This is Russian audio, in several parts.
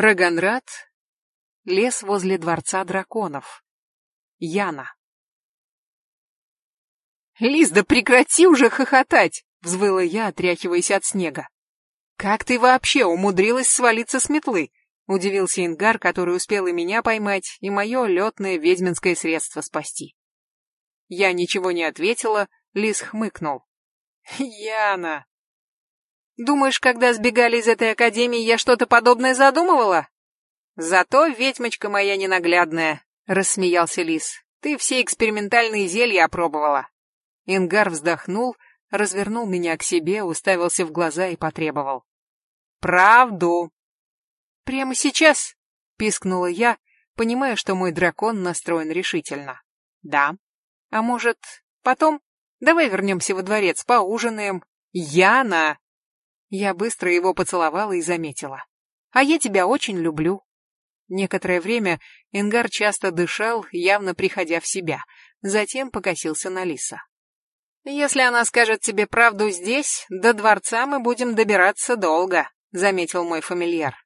Раганрад. Лес возле дворца драконов. Яна. «Лиз, да прекрати уже хохотать!» — взвыла я, отряхиваясь от снега. «Как ты вообще умудрилась свалиться с метлы?» — удивился Ингар, который успел и меня поймать, и мое летное ведьминское средство спасти. Я ничего не ответила, Лиз хмыкнул. «Яна, Думаешь, когда сбегали из этой академии, я что-то подобное задумывала? Зато ведьмочка моя ненаглядная, рассмеялся Лис. Ты все экспериментальные зелья опробовала. Ингар вздохнул, развернул меня к себе, уставился в глаза и потребовал. Правду. Прямо сейчас, пискнула я, понимая, что мой дракон настроен решительно. Да. А может, потом? Давай вернемся во дворец, поужинаем. Яна! Я быстро его поцеловала и заметила. «А я тебя очень люблю». Некоторое время Ингар часто дышал, явно приходя в себя, затем покосился на Лиса. «Если она скажет тебе правду здесь, до дворца мы будем добираться долго», — заметил мой фамильяр.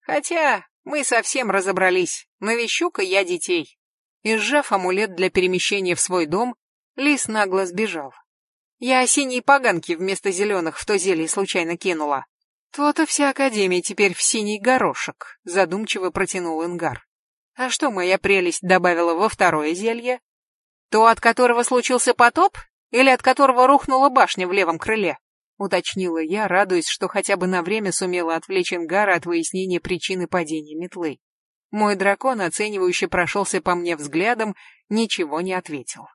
«Хотя мы совсем разобрались, навещу-ка я детей». И сжав амулет для перемещения в свой дом, Лис нагло сбежал. Я синие поганки вместо зеленых в то зелье случайно кинула. То-то вся Академия теперь в синий горошек, задумчиво протянул Ингар. А что моя прелесть добавила во второе зелье? То, от которого случился потоп? Или от которого рухнула башня в левом крыле? Уточнила я, радуясь, что хотя бы на время сумела отвлечь Ингара от выяснения причины падения метлы. Мой дракон, оценивающе прошелся по мне взглядом, ничего не ответил.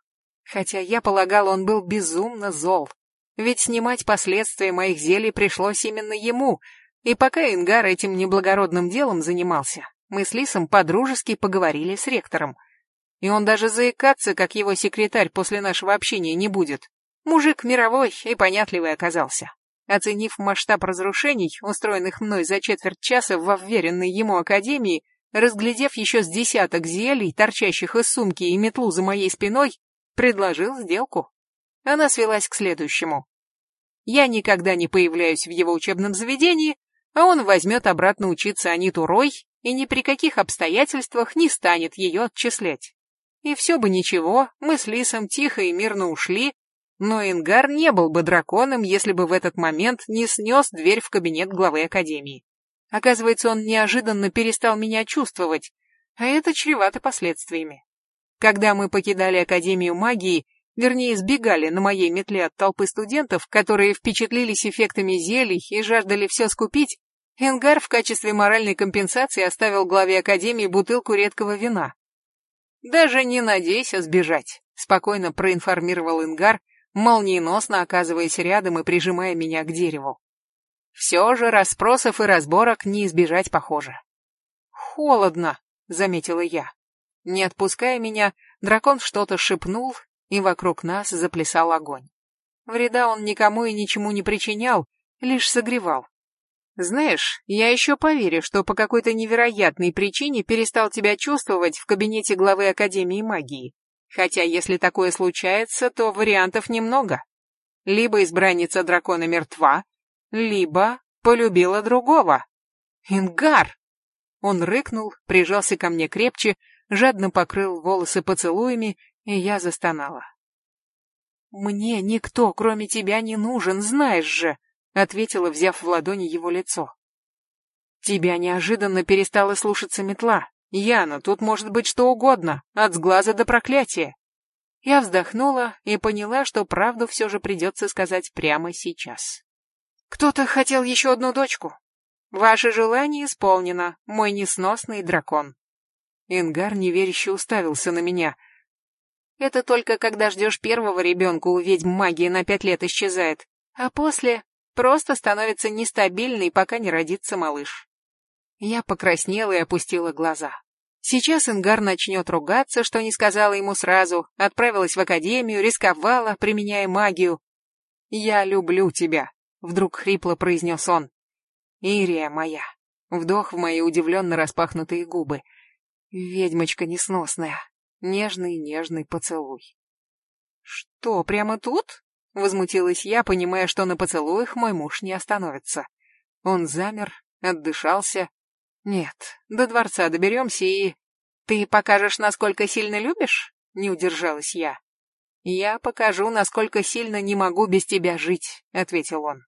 Хотя я полагал, он был безумно зол. Ведь снимать последствия моих зелий пришлось именно ему, и пока Ингар этим неблагородным делом занимался, мы с Лисом подружески поговорили с ректором. И он даже заикаться, как его секретарь после нашего общения не будет. Мужик мировой и понятливый оказался. Оценив масштаб разрушений, устроенных мной за четверть часа во вверенной ему академии, разглядев еще с десяток зелий, торчащих из сумки и метлу за моей спиной, Предложил сделку. Она свелась к следующему. Я никогда не появляюсь в его учебном заведении, а он возьмет обратно учиться Аниту Рой и ни при каких обстоятельствах не станет ее отчислять. И все бы ничего, мы с Лисом тихо и мирно ушли, но Ингар не был бы драконом, если бы в этот момент не снес дверь в кабинет главы Академии. Оказывается, он неожиданно перестал меня чувствовать, а это чревато последствиями. Когда мы покидали Академию магии, вернее, сбегали на моей метле от толпы студентов, которые впечатлились эффектами зелий и жаждали все скупить, Энгар в качестве моральной компенсации оставил главе Академии бутылку редкого вина. «Даже не надейся сбежать», — спокойно проинформировал Ингар, молниеносно оказываясь рядом и прижимая меня к дереву. Все же расспросов и разборок не избежать похоже. «Холодно», — заметила я. Не отпуская меня, дракон что-то шепнул, и вокруг нас заплясал огонь. Вреда он никому и ничему не причинял, лишь согревал. Знаешь, я еще поверю, что по какой-то невероятной причине перестал тебя чувствовать в кабинете главы Академии магии. Хотя, если такое случается, то вариантов немного. Либо избранница дракона мертва, либо полюбила другого. Ингар! Он рыкнул, прижался ко мне крепче, жадно покрыл волосы поцелуями, и я застонала. «Мне никто, кроме тебя, не нужен, знаешь же», — ответила, взяв в ладони его лицо. «Тебя неожиданно перестала слушаться метла. Яна, тут может быть что угодно, от сглаза до проклятия». Я вздохнула и поняла, что правду все же придется сказать прямо сейчас. «Кто-то хотел еще одну дочку. Ваше желание исполнено, мой несносный дракон». Ингар неверяще уставился на меня. Это только когда ждешь первого ребенка, у ведьм магия на пять лет исчезает, а после просто становится нестабильной, пока не родится малыш. Я покраснела и опустила глаза. Сейчас Ингар начнет ругаться, что не сказала ему сразу, отправилась в академию, рисковала, применяя магию. «Я люблю тебя», — вдруг хрипло произнес он. «Ирия моя». Вдох в мои удивленно распахнутые губы. Ведьмочка несносная. Нежный-нежный поцелуй. «Что, прямо тут?» — возмутилась я, понимая, что на поцелуях мой муж не остановится. Он замер, отдышался. Нет, до дворца доберемся и... Ты покажешь, насколько сильно любишь? Не удержалась я. Я покажу, насколько сильно не могу без тебя жить, ответил он.